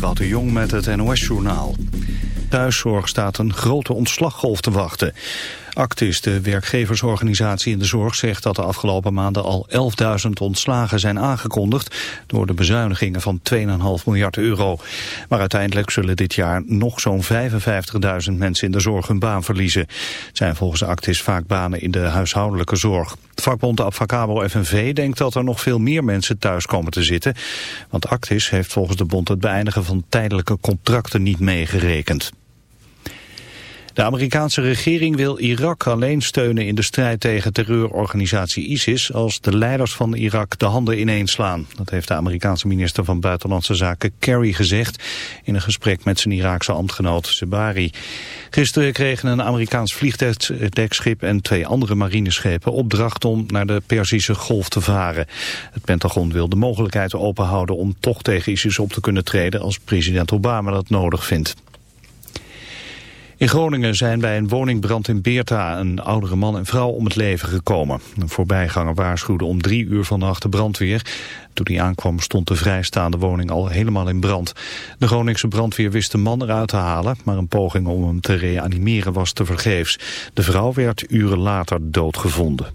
Ewout de Jong met het NOS-journaal. Thuiszorg staat een grote ontslaggolf te wachten. Actis, de werkgeversorganisatie in de zorg, zegt dat de afgelopen maanden al 11.000 ontslagen zijn aangekondigd door de bezuinigingen van 2,5 miljard euro. Maar uiteindelijk zullen dit jaar nog zo'n 55.000 mensen in de zorg hun baan verliezen. Het zijn volgens Actis vaak banen in de huishoudelijke zorg. Vakbond de Avacabo FNV denkt dat er nog veel meer mensen thuis komen te zitten. Want Actis heeft volgens de bond het beëindigen van tijdelijke contracten niet meegerekend. De Amerikaanse regering wil Irak alleen steunen in de strijd tegen terreurorganisatie ISIS als de leiders van Irak de handen ineenslaan. Dat heeft de Amerikaanse minister van Buitenlandse Zaken Kerry gezegd in een gesprek met zijn Iraakse ambtgenoot Zebari. Gisteren kregen een Amerikaans vliegdekschip en twee andere marineschepen opdracht om naar de Perzische Golf te varen. Het Pentagon wil de mogelijkheid openhouden om toch tegen ISIS op te kunnen treden als president Obama dat nodig vindt. In Groningen zijn bij een woningbrand in Beerta een oudere man en vrouw om het leven gekomen. Een voorbijganger waarschuwde om drie uur vannacht de brandweer. Toen hij aankwam stond de vrijstaande woning al helemaal in brand. De Groningse brandweer wist de man eruit te halen, maar een poging om hem te reanimeren was tevergeefs. De vrouw werd uren later doodgevonden.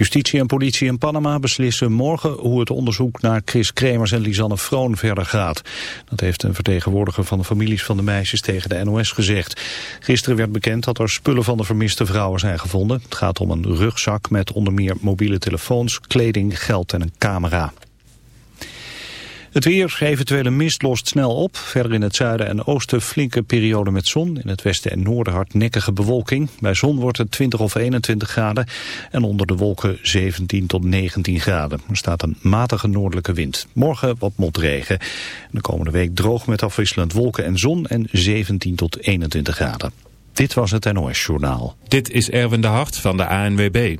Justitie en politie in Panama beslissen morgen hoe het onderzoek naar Chris Kremers en Lisanne Froon verder gaat. Dat heeft een vertegenwoordiger van de families van de meisjes tegen de NOS gezegd. Gisteren werd bekend dat er spullen van de vermiste vrouwen zijn gevonden. Het gaat om een rugzak met onder meer mobiele telefoons, kleding, geld en een camera. Het weer, eventuele mist lost snel op. Verder in het zuiden en oosten flinke periode met zon. In het westen en noorden hardnekkige bewolking. Bij zon wordt het 20 of 21 graden. En onder de wolken 17 tot 19 graden. Er staat een matige noordelijke wind. Morgen wat motregen. De komende week droog met afwisselend wolken en zon. En 17 tot 21 graden. Dit was het NOS Journaal. Dit is Erwin de Hart van de ANWB.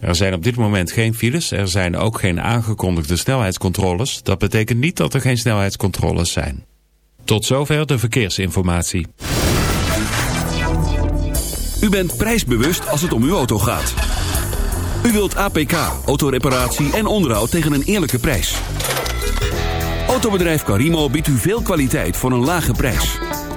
Er zijn op dit moment geen files, er zijn ook geen aangekondigde snelheidscontroles. Dat betekent niet dat er geen snelheidscontroles zijn. Tot zover de verkeersinformatie. U bent prijsbewust als het om uw auto gaat. U wilt APK, autoreparatie en onderhoud tegen een eerlijke prijs. Autobedrijf Carimo biedt u veel kwaliteit voor een lage prijs.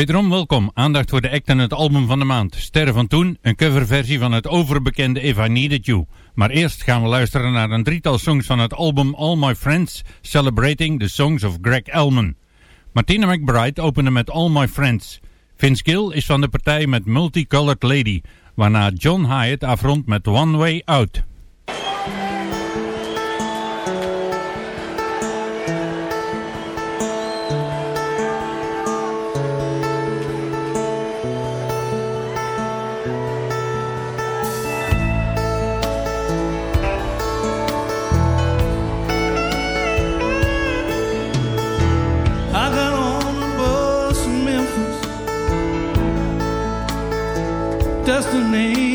Wederom welkom. Aandacht voor de act en het album van de maand. Sterren van Toen, een coverversie van het overbekende If I Needed You. Maar eerst gaan we luisteren naar een drietal songs van het album All My Friends, Celebrating the Songs of Greg Elman. Martina McBride opende met All My Friends. Vince Gill is van de partij met Multicolored Lady, waarna John Hyatt afrondt met One Way Out. destiny.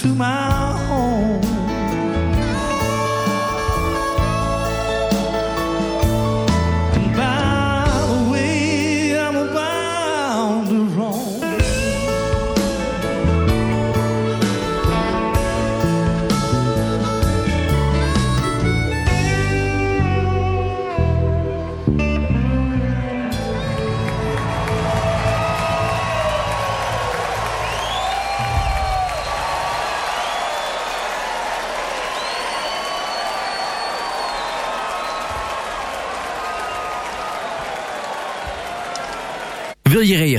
to my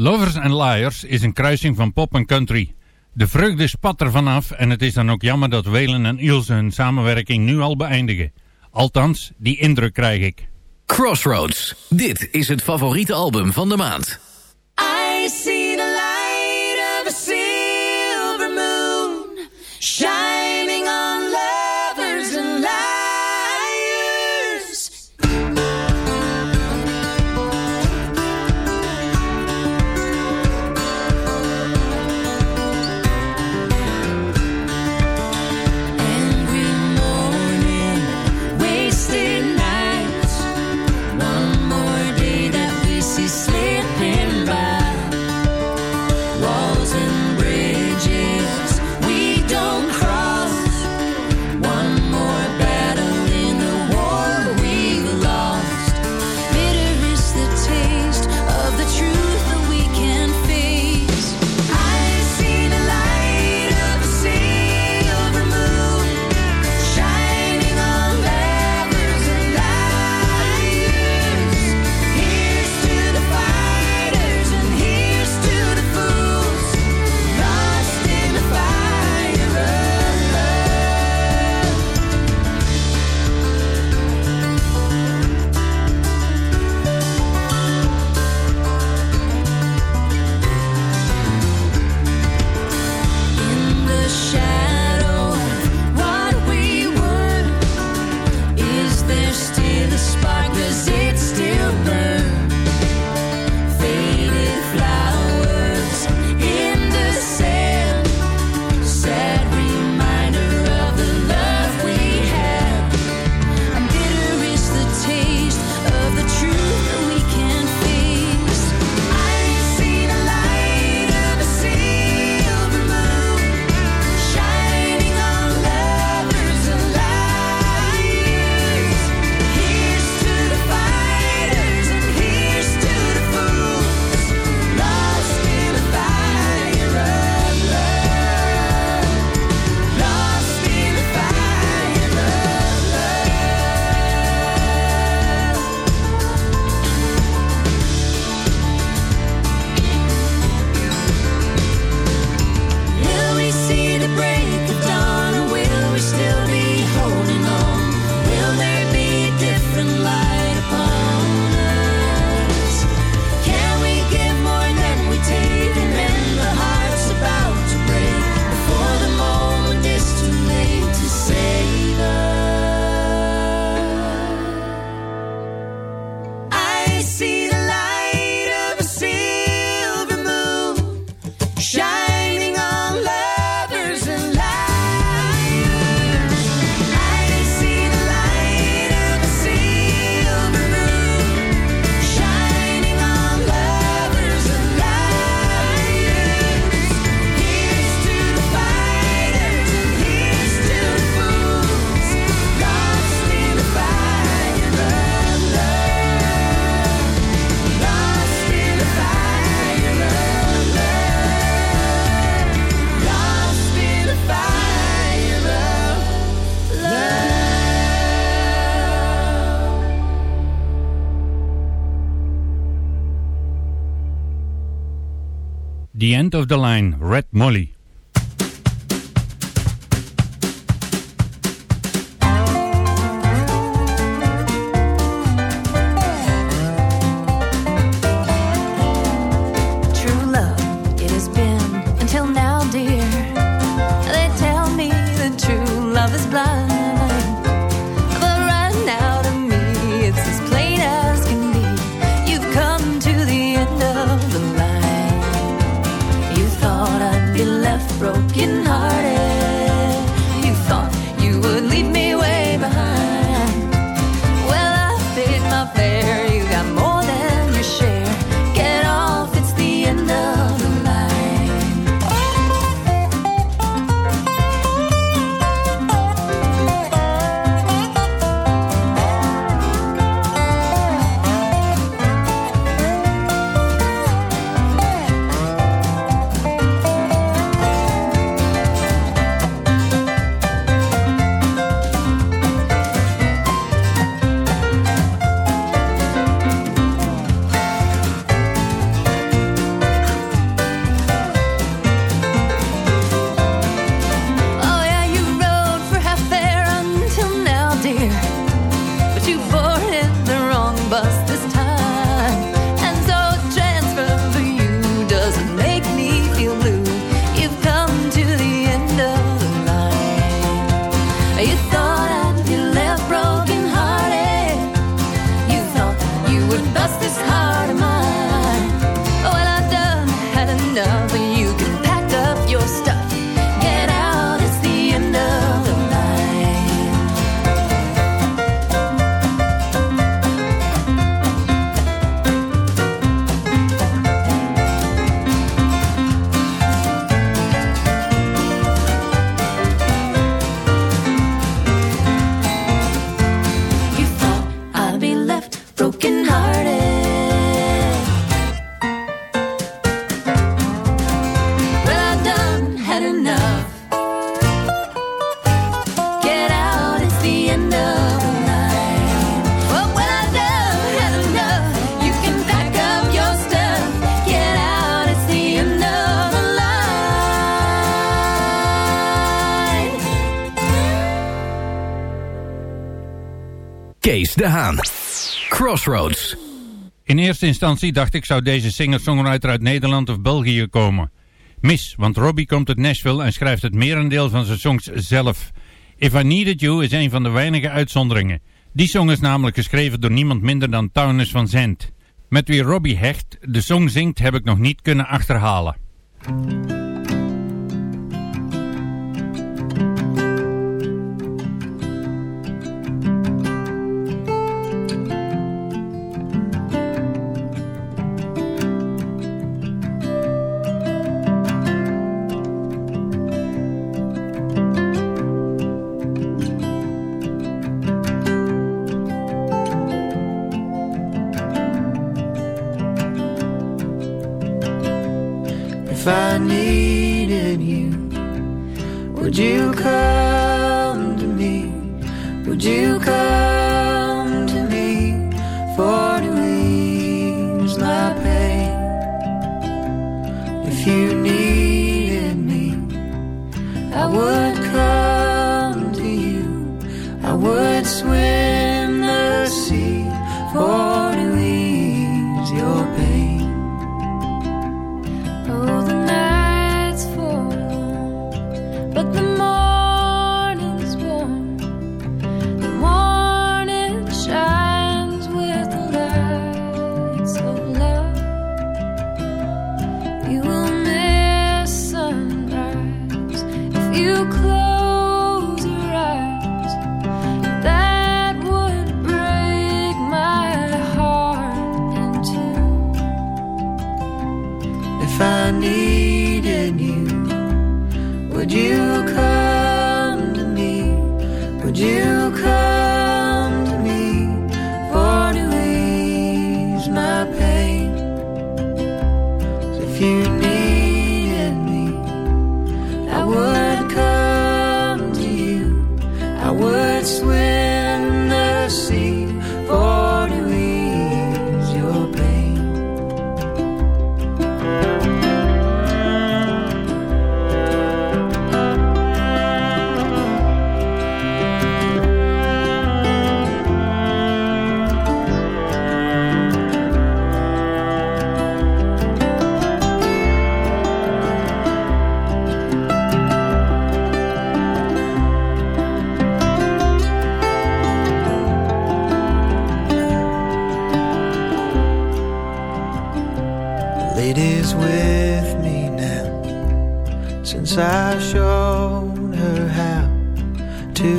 Lovers and Liars is een kruising van pop en country. De vreugde spat er vanaf en het is dan ook jammer dat Welen en Ilse hun samenwerking nu al beëindigen. Althans, die indruk krijg ik. Crossroads, dit is het favoriete album van de maand. The End of the Line, Red Molly. In eerste instantie dacht ik zou deze singer-songwriter uit Nederland of België komen. Mis, want Robbie komt uit Nashville en schrijft het merendeel van zijn songs zelf. If I Needed You is een van de weinige uitzonderingen. Die song is namelijk geschreven door niemand minder dan Townes van Zandt. Met wie Robbie Hecht de song zingt heb ik nog niet kunnen achterhalen. You come Lady's with me now since I showed her how to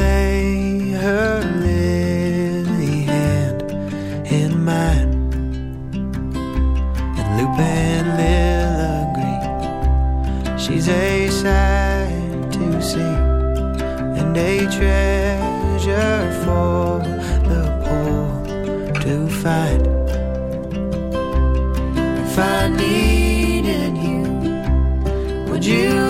lay her lily hand in mine. And Lupin Lil agree she's a sight to see and a treasure for the poor to find. You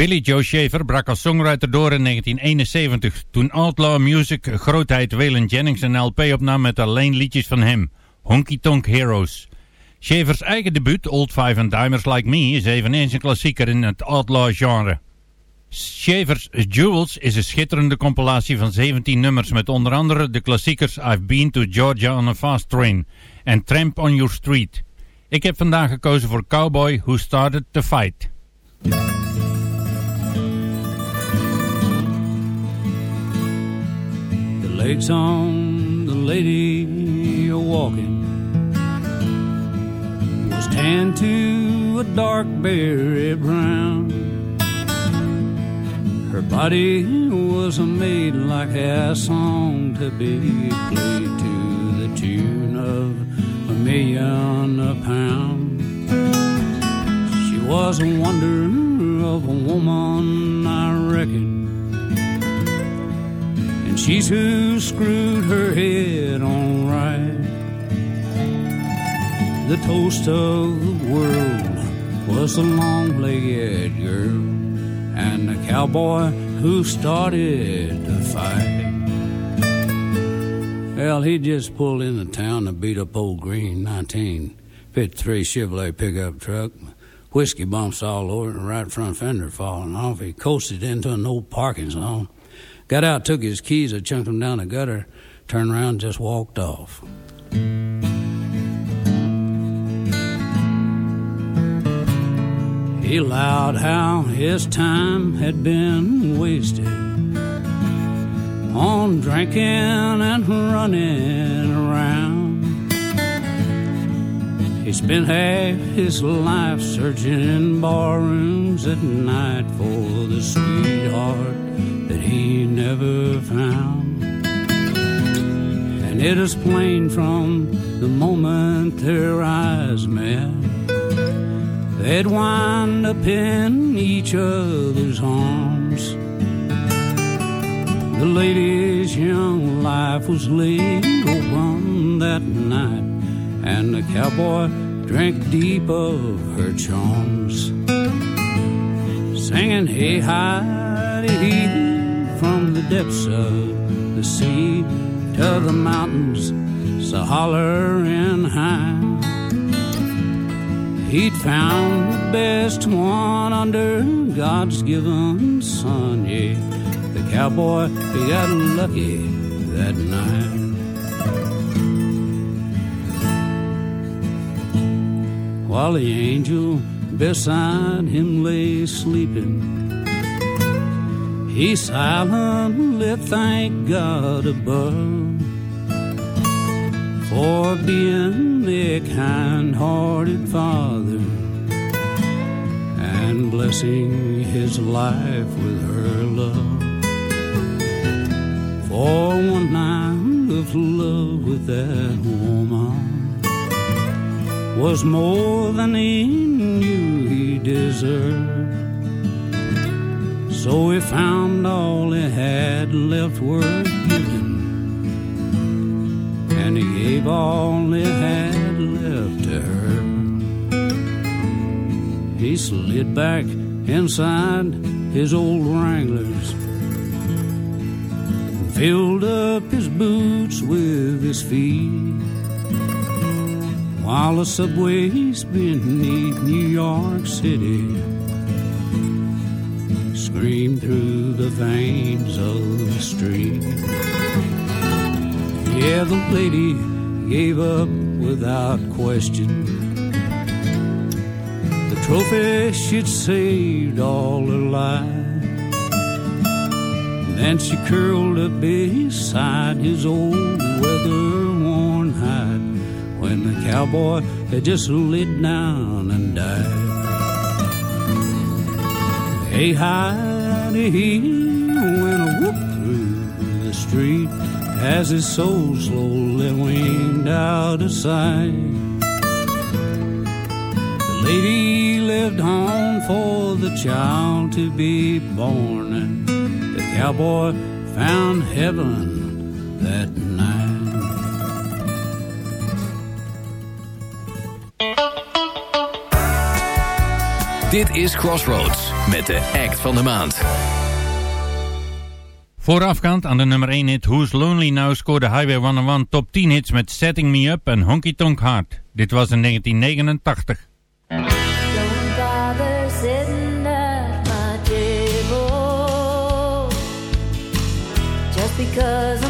Billy Joe Shaver brak als songwriter door in 1971, toen Outlaw Music grootheid Waylon Jennings een LP opnam met alleen liedjes van hem, Honky Tonk Heroes. Shavers eigen debuut, Old Five and Dimers Like Me, is eveneens een klassieker in het outlaw genre. Shavers Jewels is een schitterende compilatie van 17 nummers met onder andere de klassiekers I've Been to Georgia on a Fast Train en Tramp on Your Street. Ik heb vandaag gekozen voor Cowboy Who Started the Fight. Legs on the lady you're walking was tanned to a dark berry brown. Her body was made like a song to be played to the tune of a million a pound. She was a wonder of a woman, I reckon. She's who screwed her head on right. The toast of the world was the long-legged girl and the cowboy who started the fight. Well, he just pulled into town to beat up old Green 1953 Chevrolet pickup truck. Whiskey bumps all over and right front fender falling off. He coasted into an old parking zone. Got out, took his keys, and chunked them down the gutter, turned around, and just walked off. He allowed how his time had been wasted on drinking and running around. He spent half his life searching in barrooms at night for the sweetheart that he never found. And it is plain from the moment their eyes met, they'd wind up in each other's arms. The lady's young life was laid open that night, and the cowboy drank deep of her charms. Singing, hey, hi, hee, from the depths of the sea to the mountains, so hollering high. He'd found the best one under God's given sun, yeah. The cowboy, he got lucky that night. While the angel beside him lay sleeping, he silently thanked God above for being a kind-hearted father and blessing his life with her love. For one night of love with that woman was more than he knew he deserved. So he found all he had left worth giving. And he gave all he had left to her. He slid back inside his old Wranglers, and filled up his boots with his feet, while the subways beneath New York City screamed through the veins of the street. Yeah, the lady gave up without question. The trophy she'd saved all her life. Then she curled up beside his old weather-worn hide when the cowboy had just laid down and died. Hey, howdy, he went whoop through the street as his soul slowly waned out of sight. The lady lived on for the child to be born, and the cowboy found heaven that Dit is Crossroads met de act van de maand. Voorafgaand aan de nummer 1 hit Who's Lonely Now scoorde Highway 101 top 10 hits met Setting Me Up en Honky Tonk Heart. Dit was in 1989. Don't bother sitting at my table just because I'm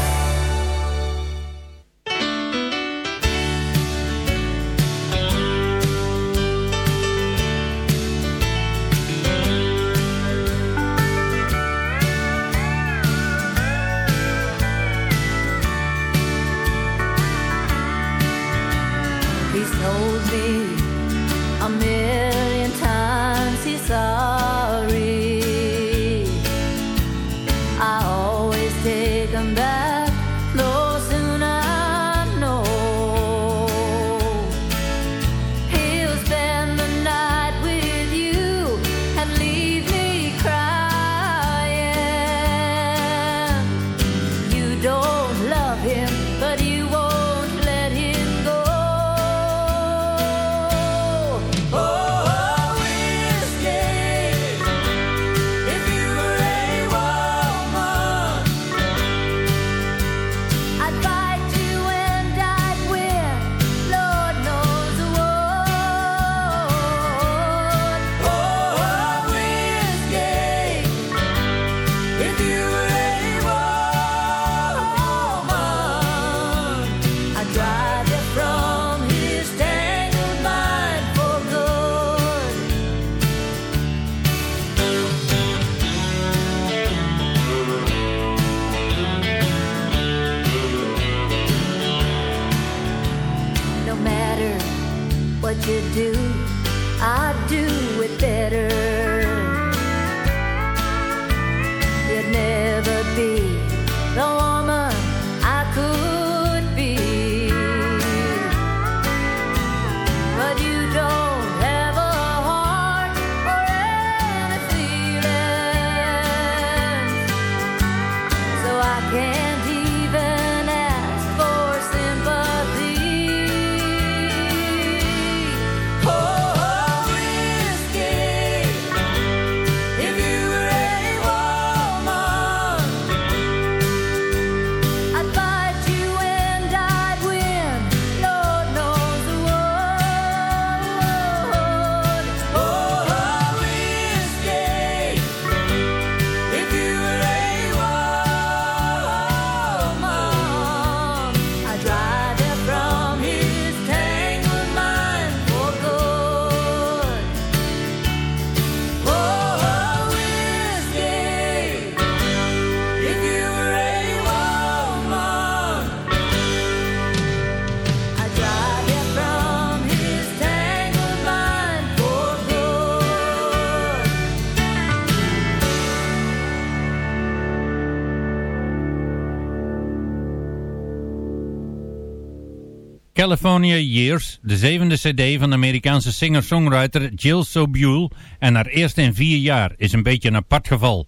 California Years, de zevende cd van de Amerikaanse singer-songwriter Jill Sobule en haar eerste in vier jaar, is een beetje een apart geval.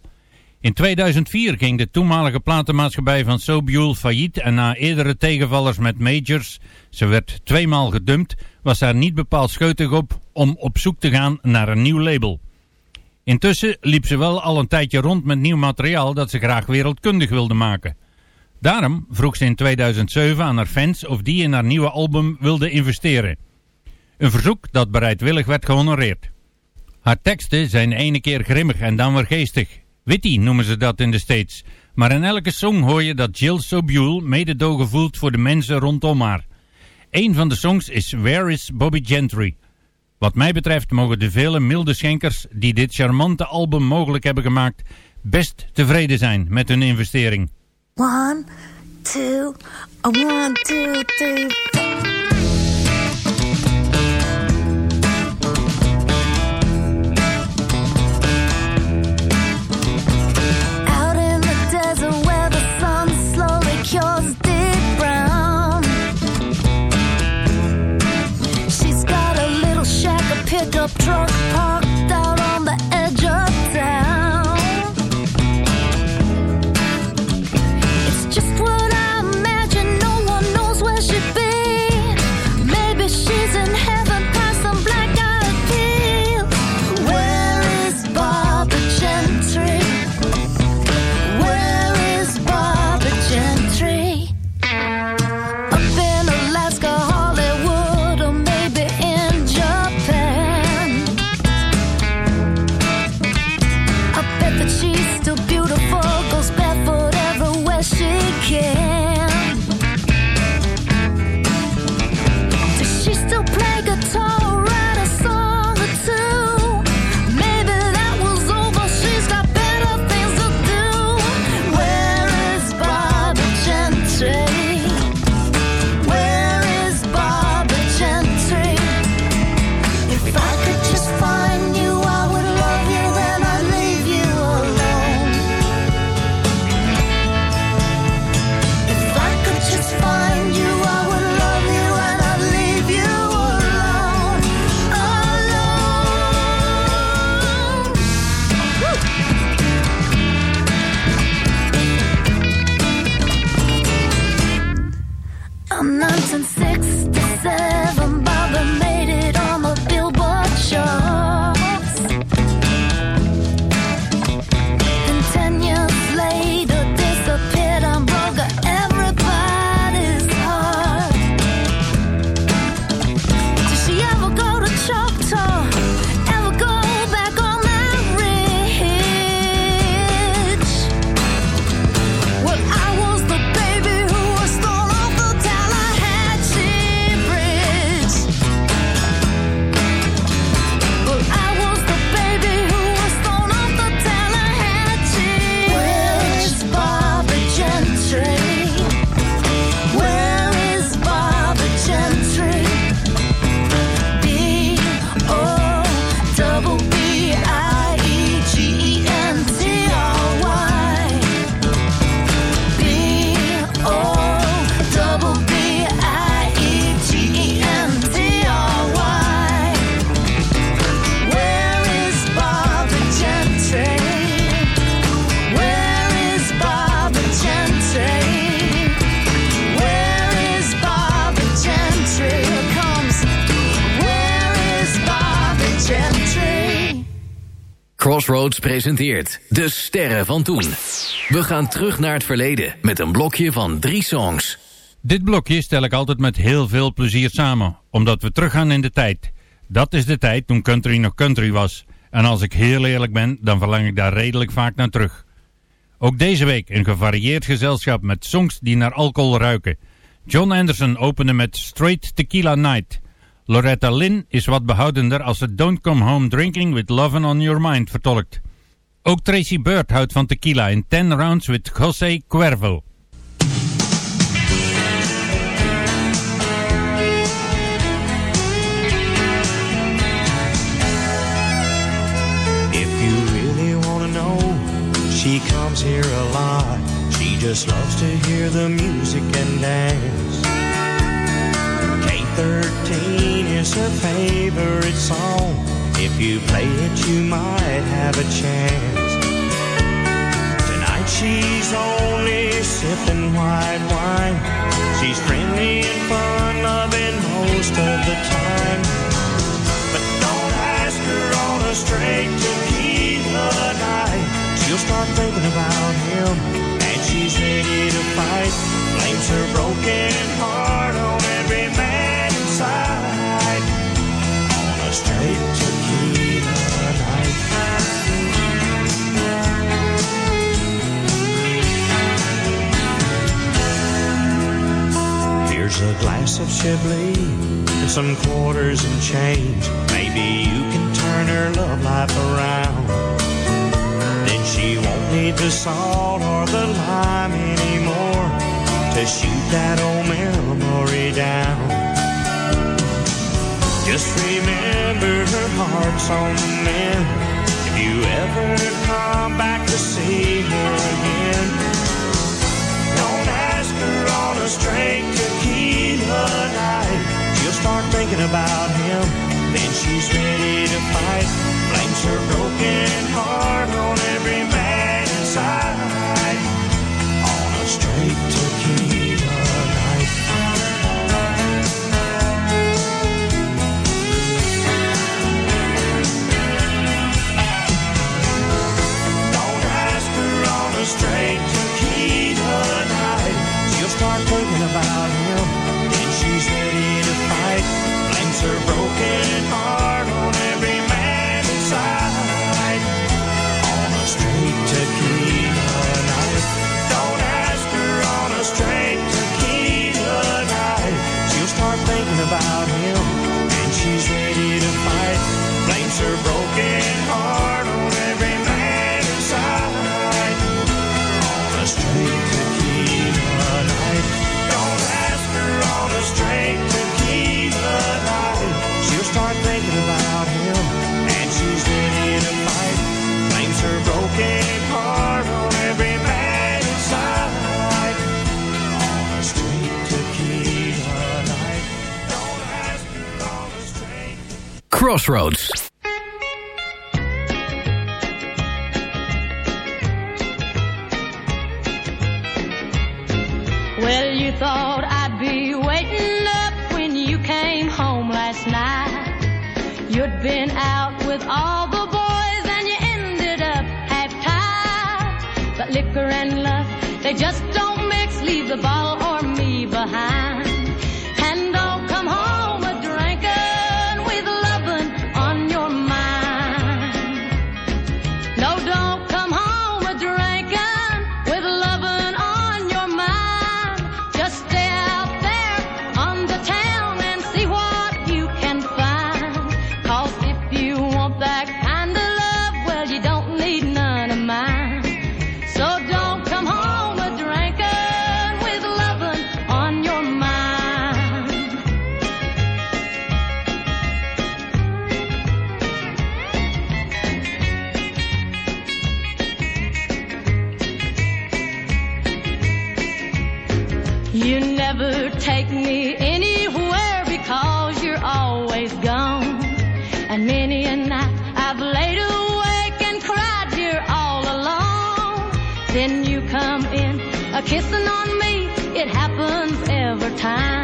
In 2004 ging de toenmalige platenmaatschappij van Sobule failliet en na eerdere tegenvallers met majors, ze werd tweemaal gedumpt, was haar niet bepaald scheutig op om op zoek te gaan naar een nieuw label. Intussen liep ze wel al een tijdje rond met nieuw materiaal dat ze graag wereldkundig wilde maken. Daarom vroeg ze in 2007 aan haar fans of die in haar nieuwe album wilden investeren. Een verzoek dat bereidwillig werd gehonoreerd. Haar teksten zijn ene keer grimmig en dan weer geestig. Witty noemen ze dat in de States. Maar in elke song hoor je dat Jill Sobule mededogen voelt voor de mensen rondom haar. Een van de songs is Where is Bobby Gentry? Wat mij betreft mogen de vele milde schenkers die dit charmante album mogelijk hebben gemaakt best tevreden zijn met hun investering. One, two, a one, two, three, four. Out in Presenteert De Sterren van Toen. We gaan terug naar het verleden met een blokje van drie songs. Dit blokje stel ik altijd met heel veel plezier samen, omdat we teruggaan in de tijd. Dat is de tijd toen country nog country was. En als ik heel eerlijk ben, dan verlang ik daar redelijk vaak naar terug. Ook deze week een gevarieerd gezelschap met songs die naar alcohol ruiken. John Anderson opende met Straight Tequila Night. Loretta Lynn is wat behoudender als ze Don't Come Home Drinking with Lovin' on Your Mind vertolkt. Ook Tracy Bird houdt van tequila in 10 Rounds with José Cuervo. If you really want to know, she comes here a lot. She just loves to hear the music and dance. K13 is her favorite song. If you play it, you might have a chance. Tonight she's only sipping white wine. She's friendly and fun loving most of the time. But don't ask her on a straight tequila night. She'll start thinking about him, and she's ready to fight. Blames her broken heart on every man inside. A glass of Chablis and some quarters and change. Maybe you can turn her love life around. Then she won't need the salt or the lime anymore to shoot that old memory down. Just remember her heart's on the mend. If you ever come back to see her again, don't ask her on a straight tequila night. She'll start thinking about him, then she's ready to fight. Blames her broken heart on every man inside. On a straight tequila Crossroads. Well, you thought I'd be waiting up when you came home last night. You'd been out with all the boys and you ended up half tied. But liquor and love, they just don't mix. Leave the bottle or me behind. time.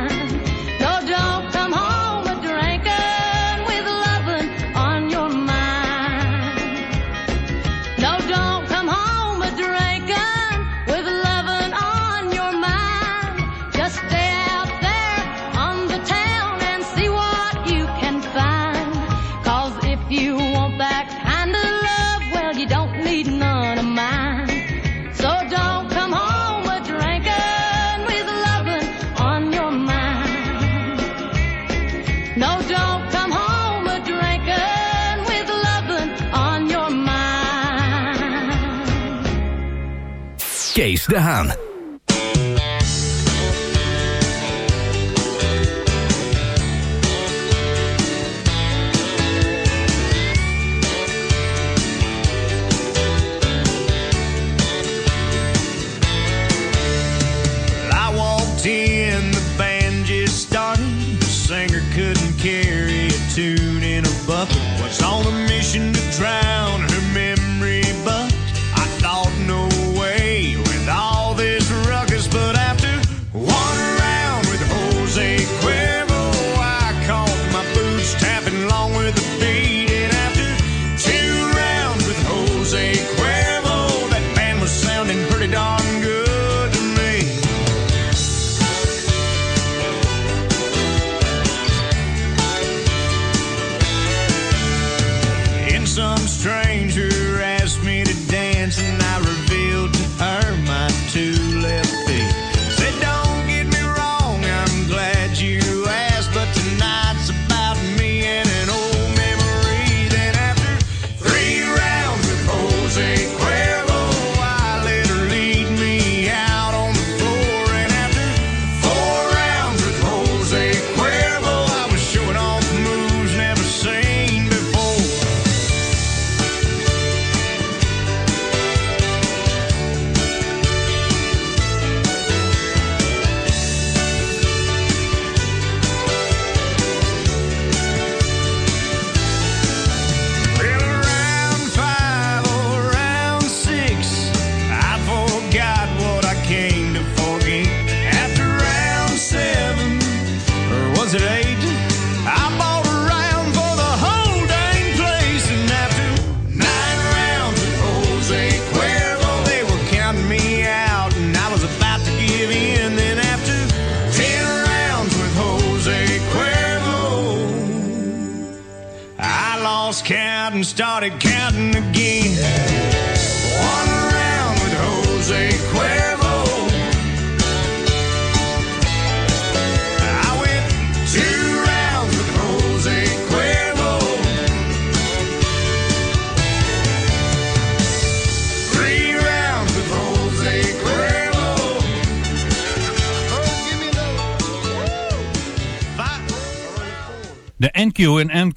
Kees de Haan.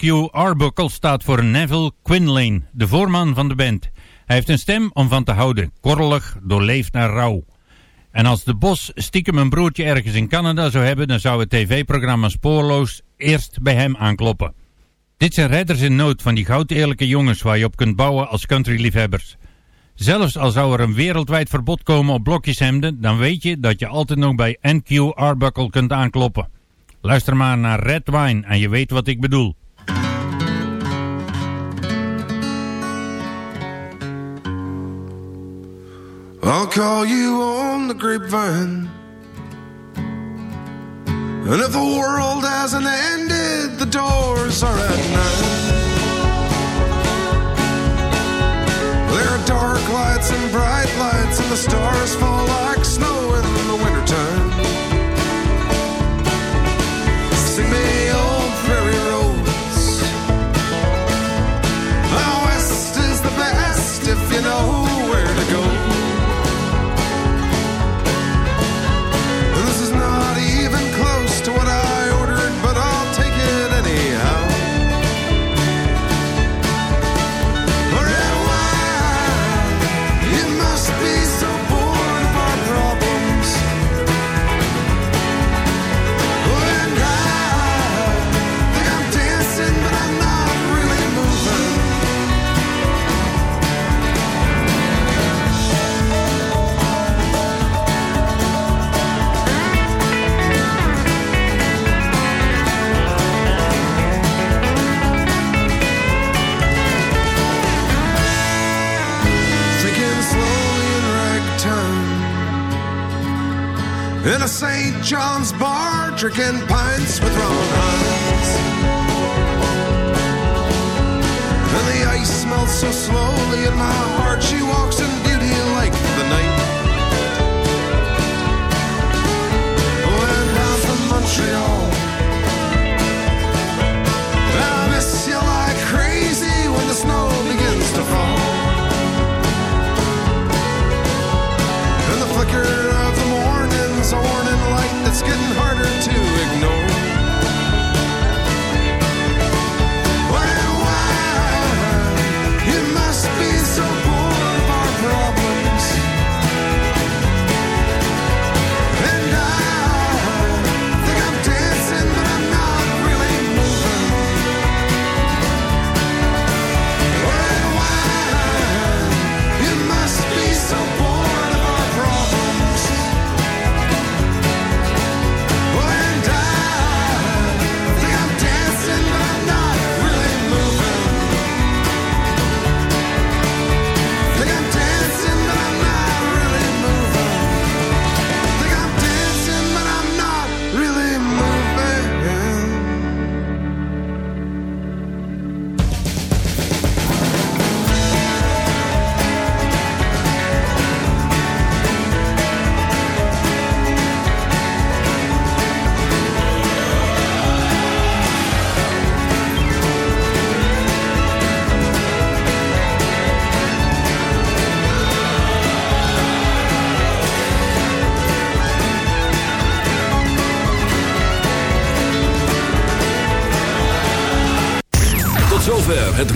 NQ Arbuckle staat voor Neville Quinlane, de voorman van de band. Hij heeft een stem om van te houden, korrelig, doorleefd naar rauw. En als de Bos stiekem een broertje ergens in Canada zou hebben, dan zou het tv-programma spoorloos eerst bij hem aankloppen. Dit zijn redders in nood van die goudeerlijke jongens waar je op kunt bouwen als countryliefhebbers. Zelfs al zou er een wereldwijd verbod komen op blokjeshemden, dan weet je dat je altijd nog bij NQ Arbuckle kunt aankloppen. Luister maar naar Red Wine en je weet wat ik bedoel. I'll call you on the grapevine. And if the world hasn't ended, the doors are at nine. There are dark lights and bright lights, and the stars fall like snow in the wintertime. in a St. John's bar, drinking pints with Ron Hunt. And the ice melts so slowly in my heart, she walks